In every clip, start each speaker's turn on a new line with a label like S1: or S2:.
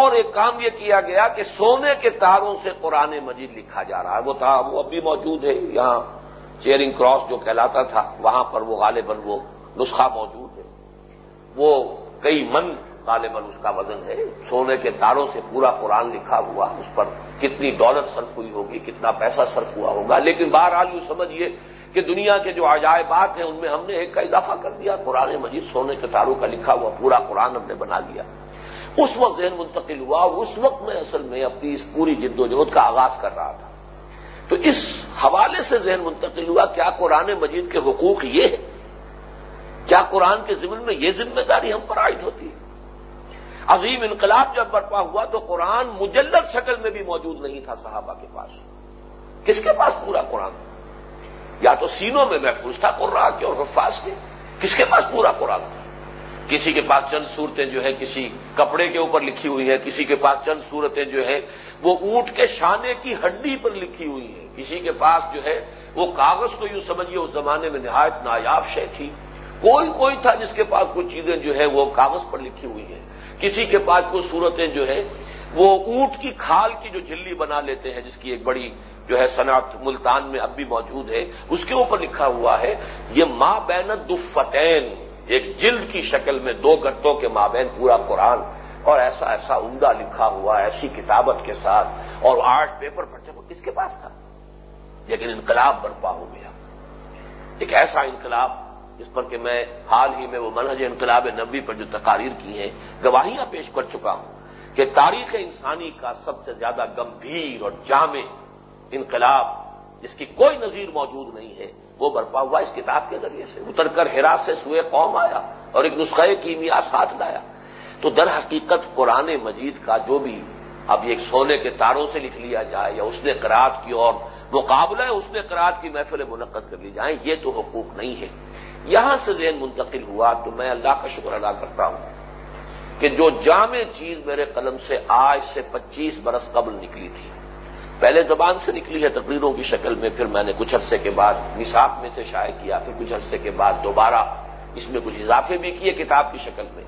S1: اور ایک کام یہ کیا گیا کہ سونے کے تاروں سے قرآن مجید لکھا جا رہا ہے۔ وہ تھا، وہ اب بھی موجود ہے۔ یہاں چیئرنگ کراس جو کہلاتا تھا، وہاں پر وہ غالباً وہ نسخہ موجود ہے۔ وہ کئی من غالباً اس کا وزن ہے۔ سونے کے تاروں سے پورا قرآن لکھا ہوا، اس پر کتنی دولت صرف ہوئی ہوگی، کتنا پیسہ صرف ہوا ہوگا۔ لیکن بہرحال یوں سمجھیے کہ دنیا کے جو عجائبات ہیں، ان میں ہم نے ایک کا اضافہ کر دیا۔ قرآن مجید سونے کے تاروں کا لکھا ہوا پورا قرآن ہم نے بنا دیا اس وقت ذہن منتقل ہوا اور اس وقت میں اصل میں اپنی اس پوری جد و جہد کا آغاز کر رہا تھا۔ تو اس حوالے سے ذہن منتقل ہوا کیا قرآن مجید کے حقوق یہ ہے کیا قرآن کے ضمن میں یہ ذمہ داری ہم پر عائد ہوتی ہے؟ عظیم انقلاب جب برپا ہوا تو قرآن مجلد شکل میں بھی موجود نہیں تھا صحابہ کے پاس۔ کس کے پاس پورا قرآن؟ یا تو سینوں میں محفوظ تھا قرآن کے اور حفاظ کے؟ کس کے پاس پورا قرآن؟ تھا کسی کے پاس چند صورتیں جو ہے کسی کپڑے کے اوپر لکھی ہوئی ہیں، کسی کے پاس چند صورتیں جو ہے وہ اونٹ کے شانے کی ہڈی پر لکھی ہوئی ہیں۔ کسی کے پاس جو ہے، وہ کاغذ تو یوں سمجھیے، اس زمانے میں نہایت نایاب شے تھی۔ کوئی کوئی تھا جس کے پاس کچھ چیزیں جو ہے وہ کاغذ پر لکھی ہوئی ہیں۔ کسی کے پاس کچھ صورتیں جو ہے وہ اونٹ کی کھال کی جو جلی بنا لیتے ہیں، جس کی ایک بڑی جو ہے صنعت ملتان میں اب بھی موجود ہے، اس کے اوپر لکھا ہوا ہے، یہ ماں بین دفتین ایک جلد کی شکل میں دو گٹوں کے مابین پورا قرآن اور ایسا ایسا عمدہ لکھا ہوا، ایسی کتابت کے ساتھ اور آرٹ پیپر پڑھتے وہ کس کے پاس تھا؟ لیکن انقلاب برپا ہو گیا۔ ایک ایسا انقلاب، جس پر کہ میں حال ہی میں وہ منہج انقلاب نبی پر جو تقاریر کی ہیں، گواہیاں پیش کر چکا ہوں کہ تاریخ انسانی کا سب سے زیادہ گمبھیر اور جامع انقلاب، جس کی کوئی نظیر موجود نہیں ہے وہ برپا ہوا اس کتاب کے ذریعے سے۔ اتر کر ہرا سے سوئے قوم آیا اور ایک نسخے کیمیا ساتھ لایا۔ تو در حقیقت قرآن مجید کا جو بھی اب ایک سونے کے تاروں سے لکھ لیا جائے یا اس نے قرآد کی اور مقابلہ اس نے قرآد کی محفل منعقد کر لی جائیں یہ تو حقوق نہیں ہے۔ یہاں سے ذہن منتقل ہوا تو میں اللہ کا شکر ادا کرتا ہوں کہ جو جامع چیز میرے قلم سے آج سے پچیس برس قبل نکلی تھی۔ پہلے زبان سے نکلی ہے تقریروں کی شکل میں، پھر میں نے کچھ عرصے کے بعد نصاب میں سے شائع کیا، پھر کچھ عرصے کے بعد دوبارہ اس میں کچھ اضافے بھی کیے کتاب کی شکل میں۔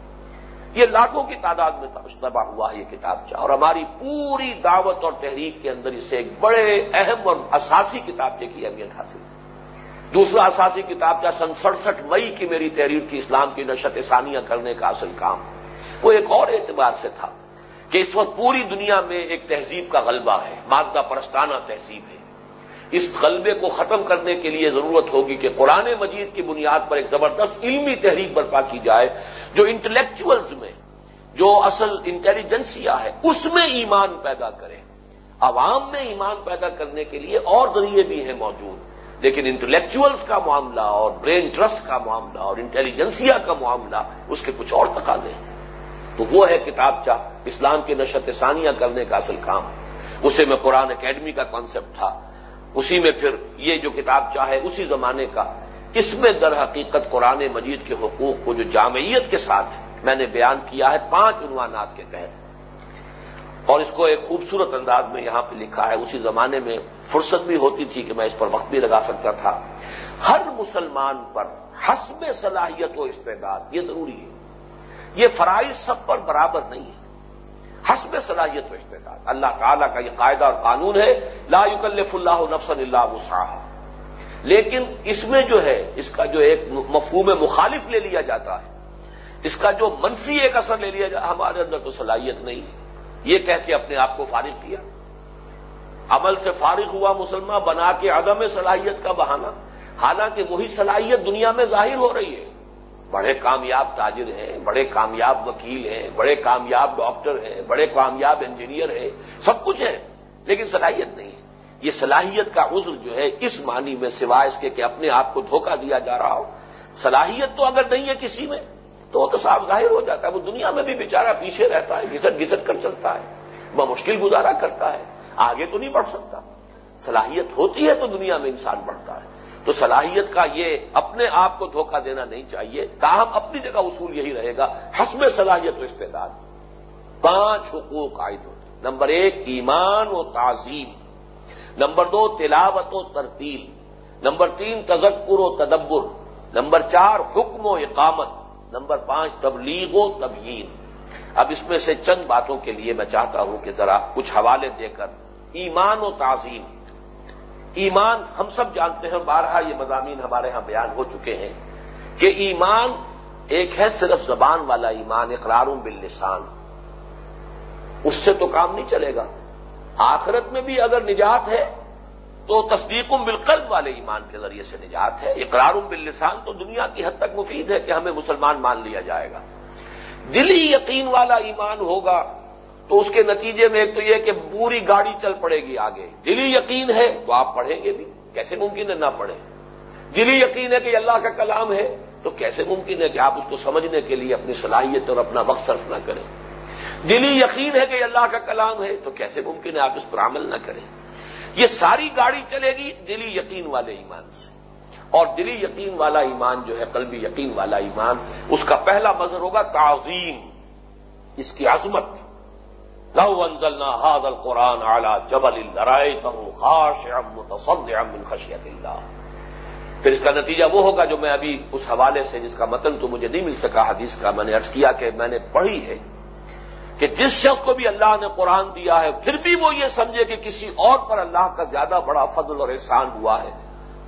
S1: یہ لاکھوں کی تعداد میں تجربہ ہوا ہے یہ کتاب چاہ اور ہماری پوری دعوت اور تحریک کے اندر اسے ایک بڑے اہم اور اساسی کتاب کی اہمیت حاصل۔ دوسرا اساسی کتاب چاہ سن سڑسٹھ مئی کی میری تحریر تھی اسلام کی نشت ثانیہ کرنے کا اصل کام۔ وہ ایک اور اعتبار سے تھا۔ کہ اس وقت پوری دنیا میں ایک تہذیب کا غلبہ ہے، مادہ پرستانہ تہذیب ہے۔ اس غلبے کو ختم کرنے کے لیے ضرورت ہوگی کہ قرآن مجید کی بنیاد پر ایک زبردست علمی تحریک برپا کی جائے، جو انٹلیکچلز میں، جو اصل انٹیلیجنسیا ہے، اس میں ایمان پیدا کرے۔ عوام میں ایمان پیدا کرنے کے لیے اور ذریعے بھی ہیں موجود۔ لیکن انٹلیکچوئلس کا معاملہ اور برین ٹرسٹ کا معاملہ اور انٹیلیجنسیا کا معاملہ، اس کے کچھ اور تقاضے ہیں۔ تو وہ ہے کتاب چاہ، اسلام کی نشت ثانیہ کرنے کا اصل کام۔ اسے میں قرآن اکیڈمی کا کانسیپٹ تھا۔ اسی میں پھر یہ جو کتاب چاہے اسی زمانے کا۔ اس میں در حقیقت قرآن مجید کے حقوق کو جو جامعیت کے ساتھ میں نے بیان کیا ہے، پانچ عنوانات کے تحت۔ اور اس کو ایک خوبصورت انداز میں یہاں پہ لکھا ہے۔ اسی زمانے میں فرصت بھی ہوتی تھی کہ میں اس پر وقت بھی لگا سکتا تھا۔ ہر مسلمان پر حسب صلاحیت و استعداد، یہ ضروری ہے۔ یہ فرائض سب پر برابر نہیں ہے۔ حسب صلاحیت و استعداد۔ اللہ تعالیٰ کا یہ قاعدہ اور قانون ہے، لا یکلف اللہ نفسن اللہ وسعہ لیکن اس میں جو ہے، اس کا جو ایک مفہوم مخالف لے لیا جاتا ہے۔ اس کا جو منفی ایک اثر لے لیا جاتا ہمارے اندر تو صلاحیت نہیں ہے۔ یہ کہہ کے اپنے آپ کو فارغ کیا۔ عمل سے فارغ ہوا مسلمان بنا کے عدم صلاحیت کا بہانہ۔ حالانکہ وہی صلاحیت دنیا میں ظاہر ہو رہی ہے۔ بڑے کامیاب تاجر ہیں، بڑے کامیاب وکیل ہیں، بڑے کامیاب ڈاکٹر ہیں، بڑے کامیاب انجینئر ہیں، سب کچھ ہے لیکن صلاحیت نہیں ہے۔ یہ صلاحیت کا عذر جو ہے، اس معنی میں سوائے اس کے کہ اپنے آپ کو دھوکہ دیا جا رہا ہو۔ صلاحیت تو اگر نہیں ہے کسی میں، تو وہ تو صاف ظاہر ہو جاتا ہے۔ وہ دنیا میں بھی بیچارہ پیچھے رہتا ہے، گھسٹ گھسٹ کر چلتا ہے وہ مشکل گزارا کرتا ہے، آگے تو نہیں بڑھ سکتا۔ صلاحیت ہوتی ہے تو دنیا میں انسان بڑھتا ہے۔ تو صلاحیت کا یہ اپنے آپ کو دھوکہ دینا نہیں چاہیے۔ تاہم اپنی جگہ اصول یہی رہے گا۔ حسب صلاحیت و استعداد۔ پانچ حقوق عائد ہوتے نمبر ایک، ایمان و تعظیم۔ نمبر دو، تلاوت و ترتیل۔ نمبر تین، تذکر و تدبر۔ نمبر چار، حکم و اقامت۔ نمبر پانچ، تبلیغ و تبیین۔ اب اس میں سے چند باتوں کے لیے میں چاہتا ہوں کہ ذرا کچھ حوالے دے کر ایمان و تعظیم۔ ایمان ہم سب جانتے ہیں، بارہا یہ مضامین ہمارے ہاں بیان ہو چکے ہیں کہ ایمان ایک ہے صرف زبان والا ایمان، اقرار باللسان۔ اس سے تو کام نہیں چلے گا۔ آخرت میں بھی اگر نجات ہے تو تصدیق بالقلب والے ایمان کے ذریعے سے نجات ہے۔ اقرار باللسان تو دنیا کی حد تک مفید ہے کہ ہمیں مسلمان مان لیا جائے گا۔ دلی یقین والا ایمان ہوگا۔ تو اس کے نتیجے میں ایک تو یہ کہ پوری گاڑی چل پڑے گی آگے۔ دلی یقین ہے تو آپ پڑھیں گے بھی۔ کیسے ممکن ہے نہ پڑھیں؟ دلی یقین ہے کہ اللہ کا کلام ہے، تو کیسے ممکن ہے کہ آپ اس کو سمجھنے کے لیے اپنی صلاحیت اور اپنا وقت صرف نہ کریں؟ دلی یقین ہے کہ اللہ کا کلام ہے، تو کیسے ممکن ہے آپ اس پر عمل نہ کریں؟ یہ ساری گاڑی چلے گی دلی یقین والے ایمان سے۔ اور دلی یقین والا ایمان جو ہے، قلبی یقین والا ایمان، اس کا پہلا مظہر ہوگا تعظیم، اس کی عظمت۔ لو انزلنا هذا القرآن على جبل لرأيته خاشعا متصدعا من خشية الله پھر اس کا نتیجہ وہ ہوگا جو میں ابھی اس حوالے سے جس کا متن تو مجھے نہیں مل سکا، حدیث کا میں نے ارض کیا کہ میں نے پڑھی ہے کہ جس شخص کو بھی اللہ نے قرآن دیا ہے، پھر بھی وہ یہ سمجھے کہ کسی اور پر اللہ کا زیادہ بڑا فضل اور احسان ہوا ہے،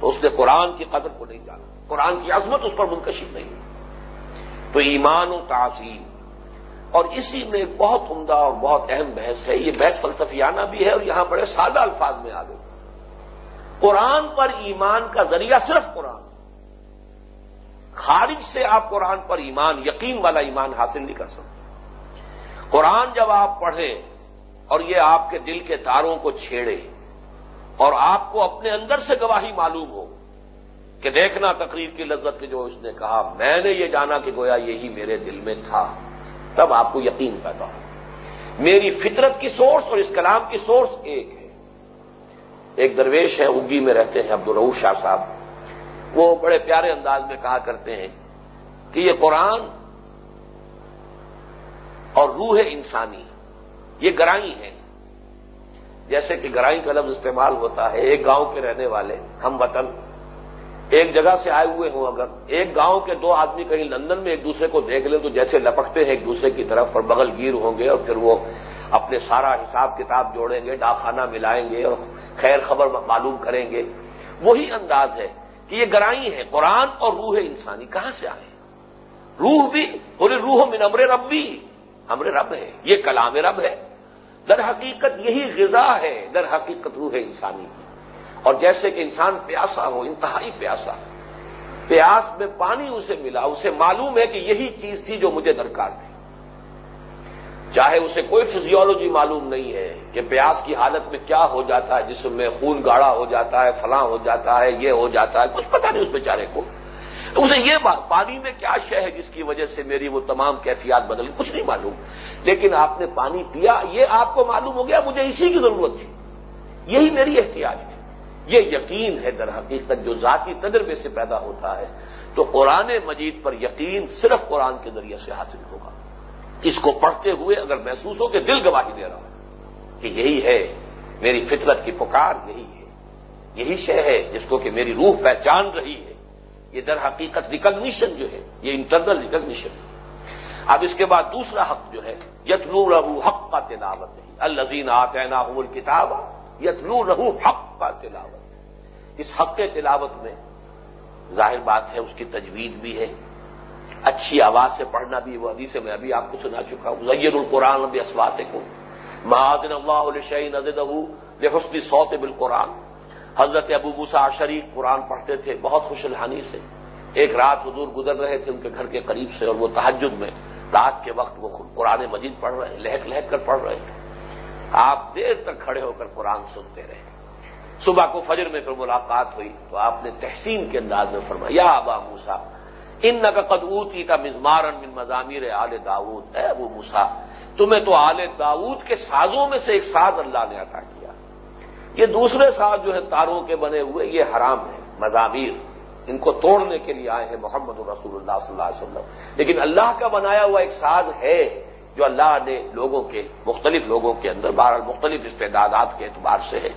S1: تو اس نے قرآن کی قدر کو نہیں جانا۔ قرآن کی عظمت اس پر منکشف نہیں۔ ہوئی تو ایمان و تعظیم اور اسی میں ایک بہت عمدہ اور بہت اہم بحث ہے، یہ بحث فلسفیانہ بھی ہے اور یہاں بڑے سادہ الفاظ میں آ گئے۔ قرآن پر ایمان کا ذریعہ صرف قرآن۔ خارج سے آپ قرآن پر ایمان، یقین والا ایمان حاصل نہیں کر سکتے۔ قرآن جب آپ پڑھیں اور یہ آپ کے دل کے تاروں کو چھیڑے اور آپ کو اپنے اندر سے گواہی معلوم ہو کہ دیکھنا تقریر کی لذت کے جو اس نے کہا، میں نے یہ جانا کہ گویا یہی میرے دل میں تھا۔ تب آپ کو یقین پیدا ہو۔ میری فطرت کی سورس اور اس کلام کی سورس ایک ہے۔ ایک درویش ہے اگی میں رہتے ہیں عبد الرو شاہ صاحب۔ وہ بڑے پیارے انداز میں کہا کرتے ہیں کہ یہ قرآن اور روح انسانی، یہ گرائی ہے جیسے کہ گرائی کا لفظ استعمال ہوتا ہے، ایک گاؤں کے رہنے والے، ہم وطن۔ ایک جگہ سے آئے ہوئے ہوں اگر ایک گاؤں کے دو آدمی کہیں لندن میں ایک دوسرے کو دیکھ لیں تو جیسے لپکتے ہیں ایک دوسرے کی طرف اور بغل گیر ہوں گے اور پھر وہ اپنے سارا حساب کتاب جوڑیں گے، ڈاکخانہ ملائیں گے اور خیر خبر معلوم کریں گے۔ وہی انداز ہے کہ یہ گرائی ہے قرآن اور روح انسانی کہاں سے آئے؟ روح بھی بولے، روح من امر رب بھی امر رب ہے یہ کلام رب ہے۔ در حقیقت یہی غذا ہے، در حقیقت روح انسانی۔ کی اور جیسے کہ انسان پیاسا ہو، انتہائی پیاسا پیاس میں پانی اسے ملا، اسے معلوم ہے کہ یہی چیز تھی جو مجھے درکار تھی۔ چاہے اسے کوئی فزیولوجی معلوم نہیں ہے کہ پیاس کی حالت میں کیا ہو جاتا ہے، جس میں خون گاڑا ہو جاتا ہے، فلاں ہو جاتا ہے، یہ ہو جاتا ہے، کچھ پتا نہیں اس بیچارے کو۔ اسے یہ بات، پانی میں کیا شے ہے جس کی وجہ سے میری وہ تمام کیفیات بدل کچھ نہیں معلوم۔ لیکن آپ نے پانی پیا، یہ آپ کو معلوم ہو گیا، مجھے اسی کی ضرورت تھی۔ یہی میری احتیاط تھی۔ یہ یقین ہے در حقیقت جو ذاتی تجربے سے پیدا ہوتا ہے، تو قرآن مجید پر یقین صرف قرآن کے ذریعے سے حاصل ہوگا۔ اس کو پڑھتے ہوئے اگر محسوس ہو کہ دل گواہی دے رہا ہوں کہ یہی ہے، میری فطرت کی پکار یہی ہے، یہی شے ہے جس کو کہ میری روح پہچان رہی ہے، یہ در حقیقت ریکگنیشن جو ہے، یہ انٹرنل ریکگنیشن ہے۔ اب اس کے بعد دوسرا حق جو ہے، یتلو رہو حق کا تلاوت۔ نہیں الزین آتے نا کتاب یتلو رہو حق کا تلاوت۔ اس حق تلاوت میں ظاہر بات ہے، اس کی تجوید بھی ہے۔ اچھی آواز سے پڑھنا بھی، وہ حدیث میں ابھی آپ کو سنا چکا ہوں۔ زیر القرآن بھی اسوات کو مہادن اللہ علیہ نزد حسنی سوت بالقرآن۔ حضرت ابو بوسا شریف قرآن پڑھتے تھے، بہت خوش الحانی سے۔ ایک رات حضور گزر رہے تھے ان کے گھر کے قریب سے، اور وہ تحجد میں رات کے وقت وہ قرآن مجید پڑھ رہے، لہک لہک کر پڑھ رہے۔ تھے آپ دیر تک کھڑے ہو کر قرآن سنتے رہے۔ صبح کو فجر میں پھر ملاقات ہوئی تو آپ نے تحسین کے انداز میں فرمایا، یا ابا موسا ان کا قدوت کا مزمار من مضامیر آل داود اے ابو موسا تمہیں تو آل داود کے سازوں میں سے ایک ساز اللہ نے عطا کیا۔ یہ دوسرے ساز جو ہے تاروں کے بنے ہوئے، یہ حرام ہے مضامیر۔ ان کو توڑنے کے لیے آئے ہیں محمد رسول اللہ صلی اللہ علیہ وسلم۔ لیکن اللہ کا بنایا ہوا ایک ساز ہے جو اللہ نے لوگوں کے، مختلف لوگوں کے اندر، بہرحال مختلف استعدادات کے اعتبار سے ہے۔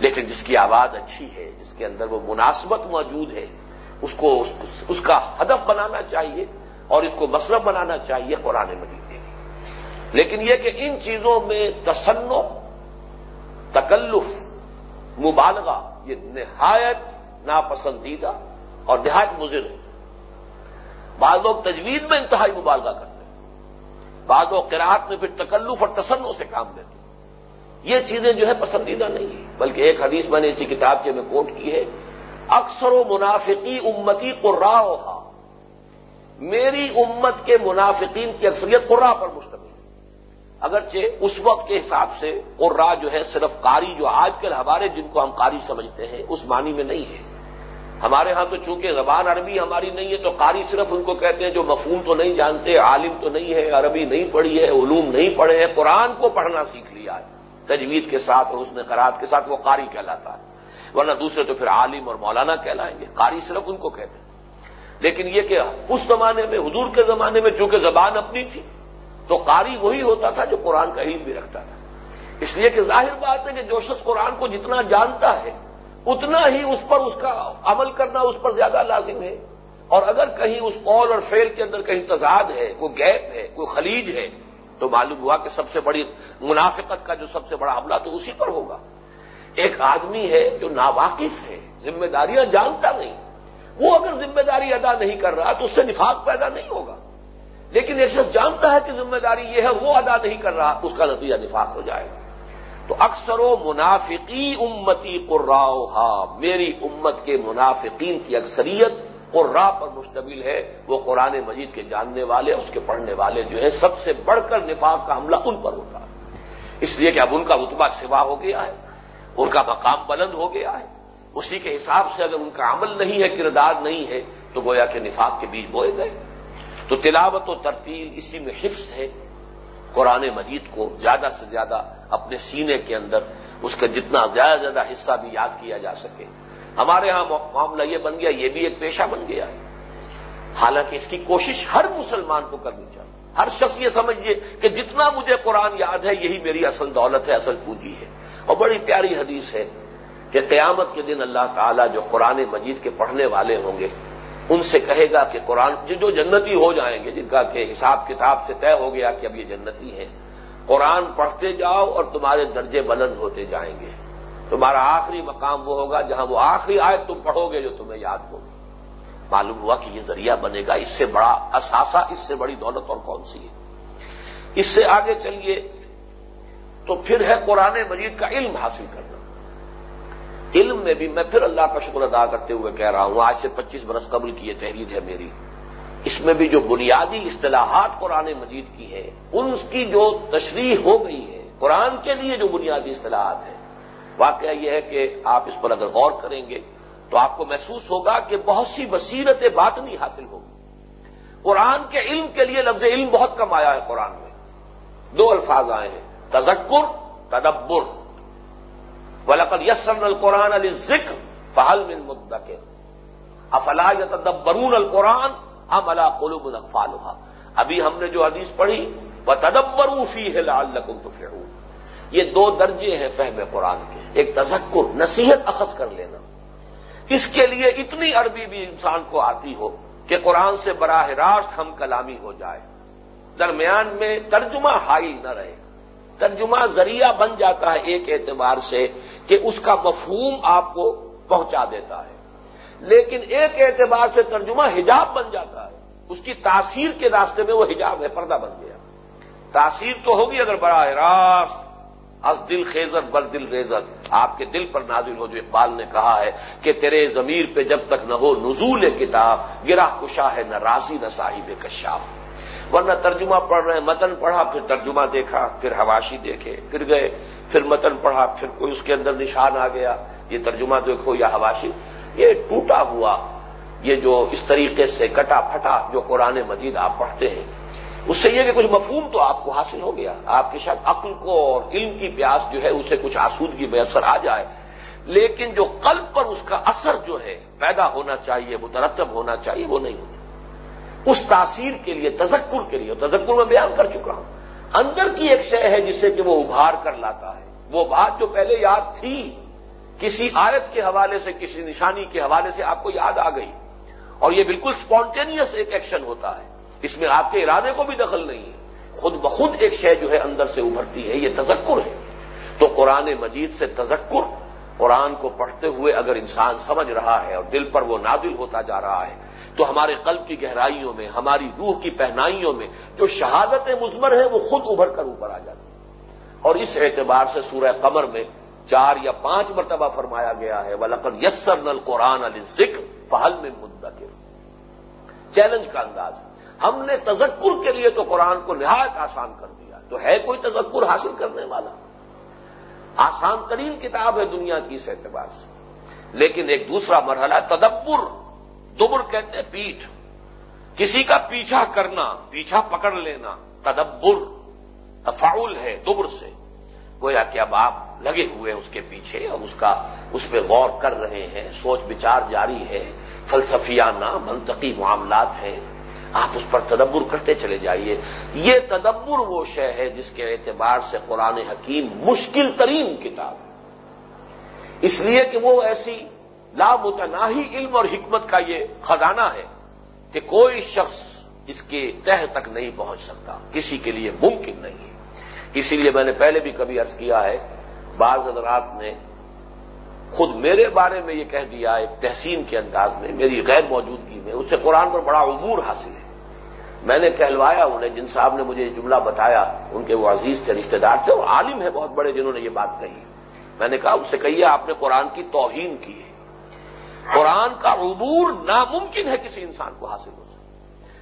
S1: لیکن جس کی آواز اچھی ہے، جس کے اندر وہ مناسبت موجود ہے، اس کو، اس کا ہدف بنانا چاہیے اور اس کو مصرف بنانا چاہیے قرآن مجید لیکن یہ کہ ان چیزوں میں تسنو تکلف، مبالغہ، یہ نہایت ناپسندیدہ اور نہایت مضر ہے۔ بعض لوگ تجوید میں انتہائی مبالغہ کرتے ہیں۔ بعض لوگ قرآت میں پھر تکلف اور تسنوں سے کام لیتے ہیں۔ یہ چیزیں جو ہے پسندیدہ نہیں ہیں۔ بلکہ ایک حدیث میں نے اسی کتاب کے میں کوٹ کی ہے، اکثر و منافقی امتی قرا میری امت کے منافقین کی اکثریت قرا پر مشتمل ہے۔ اگرچہ اس وقت کے حساب سے قرا جو ہے صرف قاری جو آج کل ہمارے جن کو ہم قاری سمجھتے ہیں، اس معنی میں نہیں ہے۔ ہمارے ہاں تو چونکہ زبان عربی ہماری نہیں ہے، تو قاری صرف ان کو کہتے ہیں جو مفہوم تو نہیں جانتے، عالم تو نہیں ہے، عربی نہیں پڑھی ہے، علوم نہیں پڑھے ہیں، قرآن کو پڑھنا سیکھ لیا ہے۔ تجوید کے ساتھ اور اس میں قرآد کے ساتھ وہ قاری کہلاتا ہے۔ ورنہ دوسرے تو پھر عالم اور مولانا کہلائیں گے۔ قاری صرف ان کو کہتے ہیں۔ لیکن یہ کہ اس زمانے میں، حضور کے زمانے میں چونکہ زبان اپنی تھی، تو قاری وہی ہوتا تھا جو قرآن کا علم بھی رکھتا تھا۔ اس لیے کہ ظاہر بات ہے کہ جو شخص قرآن کو جتنا جانتا ہے، اتنا ہی اس پر اس کا عمل کرنا اس پر زیادہ لازم ہے۔ اور اگر کہیں اس قول اور فیل کے اندر کہیں تضاد ہے، کوئی گیپ ہے، کوئی خلیج ہے تو معلوم ہوا کہ سب سے بڑی منافقت کا جو سب سے بڑا حملہ تو اسی پر ہوگا۔ ایک آدمی ہے جو ناواقف ہے، ذمہ داریاں جانتا نہیں۔ وہ اگر ذمہ داری ادا نہیں کر رہا تو اس سے نفاق پیدا نہیں ہوگا۔ لیکن ایک شخص جانتا ہے کہ ذمہ داری یہ ہے، وہ ادا نہیں کر رہا، اس کا نتیجہ نفاق ہو جائے گا۔ تو اکثر و منافقی امتی قرا میری امت کے منافقین کی اکثریت قرا پر مشتمل ہے وہ قرآن مجید کے جاننے والے، اس کے پڑھنے والے جو ہیں، سب سے بڑھ کر نفاق کا حملہ ان پر ہوتا ہے۔ اس لیے کہ اب ان کا رتبہ سوا ہو گیا ہے، ان کا مقام بلند ہو گیا ہے۔ اسی کے حساب سے اگر ان کا عمل نہیں ہے، کردار نہیں ہے، تو گویا کہ نفاق کے بیچ بوئے گئے۔ تو تلاوت و ترتیل اسی میں حفظ ہے۔ قرآن مجید کو زیادہ سے زیادہ اپنے سینے کے اندر، اس کا جتنا زیادہ زیادہ حصہ بھی یاد کیا جا سکے۔ ہمارے ہاں معاملہ یہ بن گیا، یہ بھی ایک پیشہ بن گیا۔ ہے حالانکہ اس کی کوشش ہر مسلمان کو کرنی چاہیے۔ ہر شخص یہ سمجھیے کہ جتنا مجھے قرآن یاد ہے، یہی میری اصل دولت ہے، اصل پونجی ہے۔ اور بڑی پیاری حدیث ہے کہ قیامت کے دن اللہ تعالیٰ جو قرآن مجید کے پڑھنے والے ہوں گے، ان سے کہے گا کہ قرآن، جو جنتی ہو جائیں گے، جن کا کہ حساب کتاب سے طے ہو گیا کہ اب یہ جنتی ہے قرآن پڑھتے جاؤ اور تمہارے درجے بلند ہوتے جائیں گے۔ تمہارا آخری مقام وہ ہوگا جہاں وہ آخری آئے تم پڑھو گے جو تمہیں یاد ہوگی معلوم ہوا کہ یہ ذریعہ بنے گا۔ اس سے بڑا اثاثہ اس سے بڑی دولت اور کون سی ہے؟ اس سے آگے چلیے تو پھر ہے قرآن مجید کا علم حاصل کرنا۔ علم میں بھی میں پھر اللہ کا شکر ادا کرتے ہوئے کہہ رہا ہوں، آج سے پچیس برس قبل کی یہ تحریر ہے میری۔ اس میں بھی جو بنیادی اصطلاحات قرآن مجید کی ہیں، ان کی جو تشریح ہو گئی ہے، قرآن کے لیے جو بنیادی اصطلاحات ہیں واقعہ یہ ہے کہ آپ اس پر اگر غور کریں گے تو آپ کو محسوس ہوگا کہ بہت سی بصیرت باطنی حاصل ہوگی۔ قرآن کے علم کے لیے لفظ علم بہت کم آیا ہے قرآن میں۔ دو الفاظ آئے ہیں۔ تذکر، تدبر۔ ولقد یسن القرآن علی ذکر فہل من مدکر افلا تدبرون القرآن ہم اللہ قلوب الفال ابھی ہم نے جو حدیث پڑھی وہ تدبرو فی ہے لال لکم تو یہ دو درجے ہیں فہم قرآن کے۔ ایک تذکر، نصیحت اخذ کر لینا۔ اس کے لیے اتنی عربی بھی انسان کو آتی ہو کہ قرآن سے براہ راست ہم کلامی ہو جائے۔ درمیان میں ترجمہ حائل نہ رہے۔ ترجمہ ذریعہ بن جاتا ہے ایک اعتبار سے کہ اس کا مفہوم آپ کو پہنچا دیتا ہے۔ لیکن ایک اعتبار سے ترجمہ حجاب بن جاتا ہے۔ اس کی تاثیر کے راستے میں وہ حجاب ہے، پردہ بن گیا۔ تاثیر تو ہوگی اگر براہ راست از دل خیزر بر دل ریزر۔ آپ کے دل پر نازل ہو جو اقبال نے کہا ہے کہ تیرے ضمیر پہ جب تک نہ ہو نزول کتاب گرا کشا ہے نہ راضی نہ صاحب کشاف۔ ورنہ ترجمہ پڑھ رہے متن پڑھا، پھر ترجمہ دیکھا، پھر حواشی دیکھے، پھر گئے، پھر متن پڑھا، پھر کوئی اس کے اندر نشان آ گیا۔ یہ ترجمہ دیکھو یا حواشی۔ یہ ٹوٹا ہوا، یہ جو اس طریقے سے کٹا پھٹا جو قرآن مجید آپ پڑھتے ہیں اس سے یہ کہ کچھ مفہوم تو آپ کو حاصل ہو گیا۔ آپ کے شاید عقل کو اور علم کی پیاس جو ہے اسے کچھ آسودگی میسر آ جائے۔ لیکن جو قلب پر اس کا اثر جو ہے پیدا ہونا چاہیے، مترتب ہونا چاہیے، وہ نہیں ہوتا۔ اس تاثیر کے لیے، تذکر کے لیے تذکر میں بیان کر چکا ہوں۔ اندر کی ایک شے ہے جسے کہ وہ ابھار کر لاتا ہے۔ وہ بات جو پہلے یاد تھی، کسی آیت کے حوالے سے، کسی نشانی کے حوالے سے آپ کو یاد آ گئی۔ اور یہ بالکل اسپونٹینئس ایک ایکشن ہوتا ہے۔ اس میں آپ کے ارادے کو بھی دخل نہیں ہے۔ خود بخود ایک شے جو ہے اندر سے ابھرتی ہے، یہ تذکر ہے۔ تو قرآن مجید سے تذکر، قرآن کو پڑھتے ہوئے اگر انسان سمجھ رہا ہے اور دل پر وہ نازل ہوتا جا رہا ہے، تو ہمارے قلب کی گہرائیوں میں، ہماری روح کی پہنائیوں میں جو شہادت مزمر ہے وہ خود ابھر کر اوپر آ جاتی ہے اور اس اعتبار سے سورہ قمر میں چار یا پانچ مرتبہ فرمایا گیا ہے، ولقد یسر نل قرآن علی ذکر فہل میں مدکر چیلنج کا انداز ہے۔ ہم نے تذکر کے لیے تو قرآن کو نہایت آسان کر دیا۔ تو ہے کوئی تذکر حاصل کرنے والا؟ آسان ترین کتاب ہے دنیا کی اس اعتبار سے۔ لیکن ایک دوسرا مرحلہ تدبر۔ دبر کہتے ہیں پیٹھ۔ کسی کا پیچھا کرنا، پیچھا پکڑ لینا تدبر تفاول ہے دبر سے۔ گویا کہ اب آپ لگے ہوئے اس کے پیچھے اور اس کا، اس پہ غور کر رہے ہیں سوچ بچار جاری ہے۔ فلسفیانہ، منطقی معاملات ہیں۔ آپ اس پر تدبر کرتے چلے جائیے۔ یہ تدبر وہ شے ہے جس کے اعتبار سے قرآن حکیم مشکل ترین کتاب اس لیے کہ وہ ایسی لامتناہی علم اور حکمت کا یہ خزانہ ہے کہ کوئی شخص اس کے تہ تک نہیں پہنچ سکتا۔ کسی کے لیے ممکن نہیں ہے۔ اسی لیے میں نے پہلے بھی کبھی عرض کیا ہے، بعض حضرات نے خود میرے بارے میں یہ کہہ دیا ایک تحسین کے انداز میں، میری غیر موجودگی میں، اس سے قرآن پر بڑا عبور حاصل ہے۔ میں نے کہلوایا انہیں، جن صاحب نے مجھے یہ جملہ بتایا، ان کے وہ عزیز تھے رشتے دار تھے اور عالم ہے بہت بڑے، جنہوں نے یہ بات کہی۔ میں نے کہا ان سے کہیے، آپ نے قرآن کی توہین کی ہے۔ قرآن کا عبور ناممکن ہے کسی انسان کو حاصل ہو سکے۔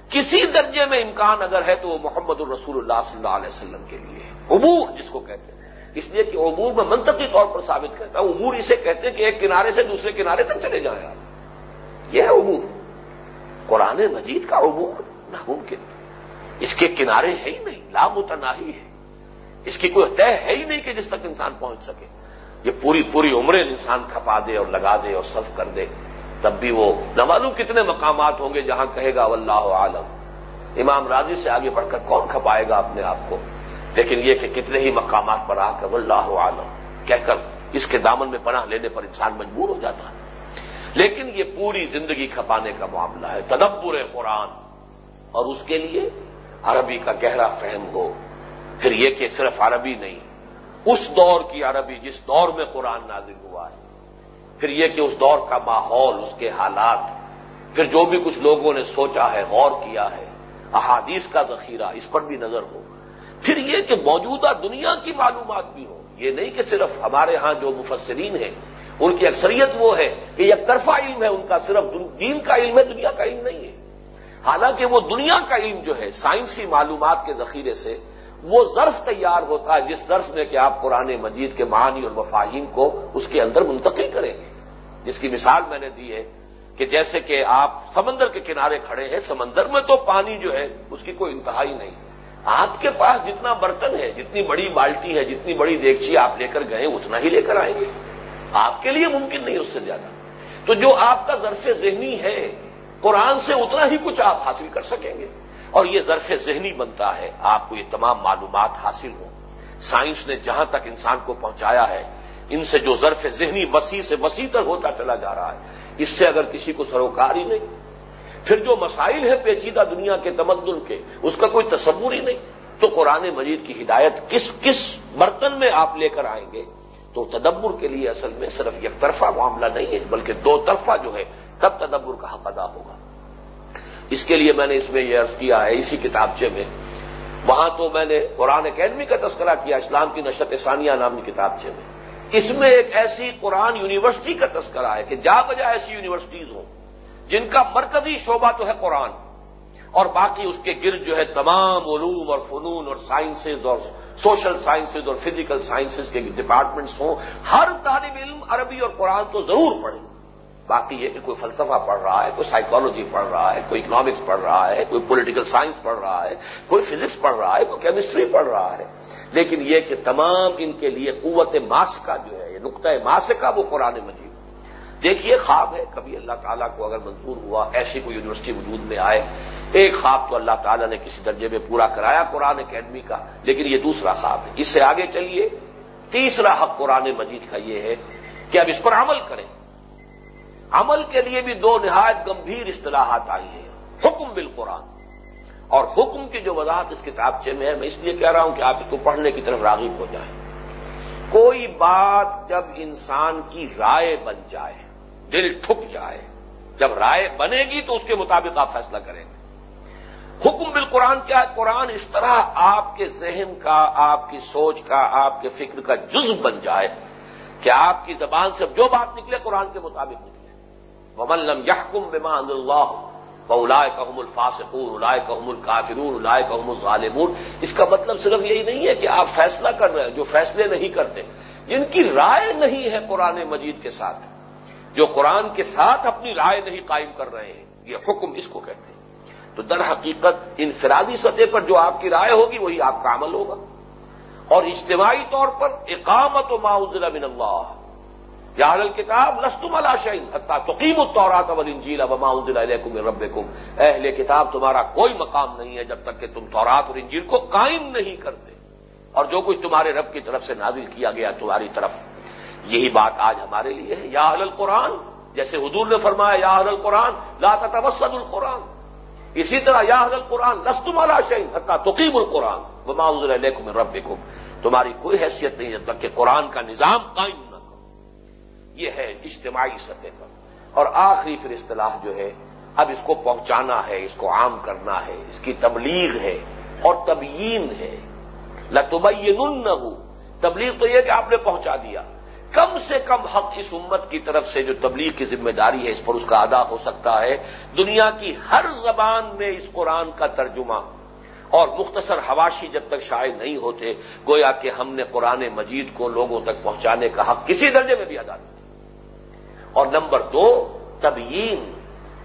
S1: کسی درجے میں امکان اگر ہے تو وہ محمد الرسول اللہ صلی اللہ علیہ وسلم کے لیے عبور جس کو کہتے ہیں۔ اس لیے کہ عبور میں منطقی طور پر ثابت کرتا ہوں عبور اسے کہتے ہیں کہ ایک کنارے سے دوسرے کنارے تک چلے جائیں آپ۔ یہ ہے عبور۔ قرآن مجید کا عبور ناممکن۔ اس کے کنارے ہے ہی نہیں لامتناہی ہے۔ اس کی کوئی طے ہے ہی نہیں کہ جس تک انسان پہنچ سکے۔ یہ پوری پوری عمریں انسان کھپا دے اور لگا دے اور صرف کر دے۔ تب بھی وہ نہ معلوم کتنے مقامات ہوں گے جہاں کہے گا واللہ عالم۔ امام راضی سے آگے بڑھ کر کون کھپائے گا اپنے آپ کو؟ لیکن یہ کہ کتنے ہی مقامات پر آ کر واللہ عالم کہہ کر اس کے دامن میں پناہ لینے پر انسان مجبور ہو جاتا ہے۔ لیکن یہ پوری زندگی کھپانے کا معاملہ ہے، تدبر قرآن۔ اور اس کے لیے عربی کا گہرا فہم ہو۔ پھر یہ کہ صرف عربی نہیں، اس دور کی عربی جس دور میں قرآن نازل ہوا ہے، پھر یہ کہ اس دور کا ماحول، اس کے حالات، پھر جو بھی کچھ لوگوں نے سوچا ہے، غور کیا ہے، احادیث کا ذخیرہ اس پر بھی نظر ہو۔ پھر یہ کہ موجودہ دنیا کی معلومات بھی ہو یہ نہیں کہ صرف ہمارے ہاں جو مفسرین ہیں، ان کی اکثریت وہ ہے کہ یک طرفہ علم ہے، ان کا صرف دین کا علم ہے، دنیا کا علم نہیں ہے۔ حالانکہ وہ دنیا کا علم جو ہے، سائنسی معلومات کے ذخیرے سے وہ ظرف تیار ہوتا ہے، جس ظرف میں کہ آپ قرآن مجید کے معنی اور مفاہیم کو اس کے اندر منتقل کریں گے۔ جس کی مثال میں نے دی ہے کہ جیسے کہ آپ سمندر کے کنارے کھڑے ہیں، سمندر میں تو پانی جو ہے، اس کی کوئی انتہائی نہیں۔ آپ کے پاس جتنا برتن ہے، جتنی بڑی بالٹی ہے، جتنی بڑی دیگچی آپ لے کر گئے، اتنا ہی لے کر آئیں گے۔ آپ کے لیے ممکن نہیں اس سے زیادہ۔ تو جو آپ کا ظرف ذہنی ہے، قرآن سے اتنا ہی کچھ آپ حاصل کر سکیں گے۔ اور یہ ظرف ذہنی بنتا ہے، آپ کو یہ تمام معلومات حاصل ہوں۔ سائنس نے جہاں تک انسان کو پہنچایا ہے، ان سے جو ظرف ذہنی وسیع سے وسیع تر ہوتا چلا جا رہا ہے۔ اس سے اگر کسی کو سروکار ہی نہیں پھر جو مسائل ہیں پیچیدہ دنیا کے تمدن کے، اس کا کوئی تصور ہی نہیں۔ تو قرآن مجید کی ہدایت کس کس برتن میں آپ لے کر آئیں گے؟ تو تدبر کے لیے اصل میں صرف یک طرفہ معاملہ نہیں ہے، بلکہ دو طرفہ جو ہے، تب تدبر کا حق ادا ہوگا۔ اس کے لیے میں نے اس میں یہ عرض کیا ہے، اسی کتابچے میں۔ وہاں تو میں نے قرآن اکیڈمی کا تذکرہ کیا، اسلام کی نشت ثانیہ نامی کتابچے میں۔ اس میں ایک ایسی قرآن یونیورسٹی کا تذکرہ ہے کہ جا بجا ایسی یونیورسٹیز ہوں۔ جن کا مرکزی شعبہ تو ہے قرآن اور باقی اس کے گرد جو ہے تمام علوم اور فنون اور سائنسز اور سوشل سائنسز اور فزیکل سائنسز کے ڈپارٹمنٹس ہوں، ہر طالب علم عربی اور قرآن تو ضرور پڑھے۔ باقی یہ کہ کوئی فلسفہ پڑھ رہا ہے، کوئی سائیکالوجی پڑھ رہا ہے، کوئی اکنامکس پڑھ رہا ہے، کوئی پولیٹیکل سائنس پڑھ رہا ہے، کوئی فزکس پڑھ رہا ہے، کوئی کیمسٹری پڑھ رہا ہے۔ لیکن یہ کہ تمام ان کے لیے قوت ماسکا جو ہے، یہ نقطۂ ماسکا وہ قرآن مجید دیکھیے خواب ہے، کبھی اللہ تعالیٰ کو اگر منظور ہوا، ایسی کوئی یونیورسٹی وجود میں آئے، ایک خواب تو اللہ تعالیٰ نے کسی درجے میں پورا کرایا قرآن اکیڈمی کا، لیکن یہ دوسرا خواب ہے۔ اس سے آگے چلیے، تیسرا حق قرآن مجید کا یہ ہے کہ اب اس پر عمل کریں۔ عمل کے لیے بھی دو نہایت گمبھیر اصطلاحات آئی ہیں، حکم بالقرآن۔ اور حکم کی جو وضاحت اس کتابچے میں ہے، میں اس لیے کہہ رہا ہوں کہ آپ اس کو پڑھنے کی طرف راغب ہو جائیں۔ کوئی بات جب انسان کی رائے بن جائے دل ٹھک جائے۔ جب رائے بنے گی تو اس کے مطابق آپ فیصلہ کریں گے۔ حکم بالقرآن کیا ہے؟ قرآن اس طرح آپ کے ذہن کا، آپ کی سوچ کا، آپ کے فکر کا جز بن جائے کہ آپ کی زبان سے جو بات نکلے قرآن کے مطابق نکلے۔ وملم یحکم بما اللہ اولائے کہم الفاصقور الائے کہم الکافرون الائے کہم الظالمون۔ اس کا مطلب صرف یہی نہیں ہے کہ آپ فیصلہ کر رہے ہیں، جو فیصلے نہیں کرتے۔ جن کی رائے نہیں ہے قرآن مجید کے ساتھ جو قرآن کے ساتھ اپنی رائے نہیں قائم کر رہے ہیں، یہ حکم اس کو کہتے ہیں۔ تو در حقیقت انفرادی سطح پر جو آپ کی رائے ہوگی، وہی آپ کا عمل ہوگا۔ اور اجتماعی طور پر اقامت و معذر من اللہ۔ یا کتاب لستم شعین حتہ توقیم الطورات اول انجیل اب معذر علیکم رب اہل کتاب، تمہارا کوئی مقام نہیں ہے جب تک کہ تم تورات اور انجیل کو قائم نہیں کرتے۔ اور جو کچھ تمہارے رب کی طرف سے نازل کیا گیا، تمہاری طرف یہی بات آج ہمارے لیے ہے۔ یا اہل القرآن، جیسے حضور نے فرمایا، یا اہل القرآن، لا تتوسد القرآن۔ اسی طرح یا حضرت قرآن لستم علا شعین حتہ توقیم القرآن۔ وہ معذر علیکم رب تمہاری کوئی حیثیت نہیں جب تک کہ قرآن کا نظام قائم نہ کرو یہ ہے اجتماعی سطح پر۔ اور آخری پھر اصطلاح جو ہے، اب اس کو پہنچانا ہے، اس کو عام کرنا ہے، اس کی تبلیغ ہے اور تبیین ہے۔ لتبین نہ تبلیغ تو یہ کہ آپ نے پہنچا دیا۔ کم سے کم حق اس امت کی طرف سے جو تبلیغ کی ذمہ داری ہے اس پر اس کا ادا ہو سکتا ہے۔ دنیا کی ہر زبان میں اس قرآن کا ترجمہ۔ اور مختصر حواشی جب تک شائع نہیں ہوتے، گویا کہ ہم نے قرآن مجید کو لوگوں تک پہنچانے کا حق کسی درجے میں بھی ادا کیا۔ اور نمبر دو، تبیین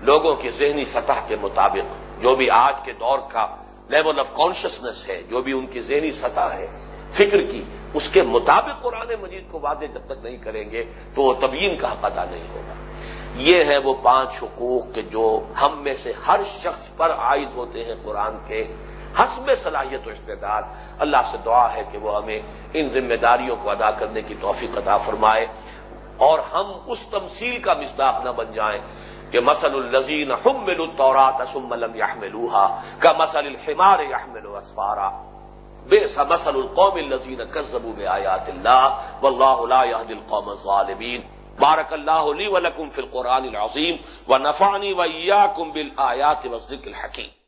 S1: لوگوں کی ذہنی سطح کے مطابق، جو بھی آج کے دور کا لیول آف کانشیسنیس ہے، جو بھی ان کی ذہنی سطح ہے فکر کی، اس کے مطابق قرآن مجید کو واضح جب تک نہیں کریں گے تو وہ تبیین کا حق ادا نہیں ہوگا۔ یہ ہے وہ پانچ حقوق کے جو ہم میں سے ہر شخص پر عائد ہوتے ہیں قرآن کے۔ حسب صلاحیت و استعداد۔ اللہ سے دعا ہے کہ وہ ہمیں ان ذمہ داریوں کو ادا کرنے کی توفیق عطا فرمائے۔ اور ہم اس تمثیل کا مصداق نہ بن جائیں کہ مسل الزین حم ملو تورات اسم ملم یا کا مسل الحمار یا اسفارا بے مسل القوم الزین کزبو بے آیات اللہ و اللہ دل القوم الظالمین بارک اللہ علی ولکم فی القرآن العظیم و نفانی و ایاکم بالآیات و الحکیم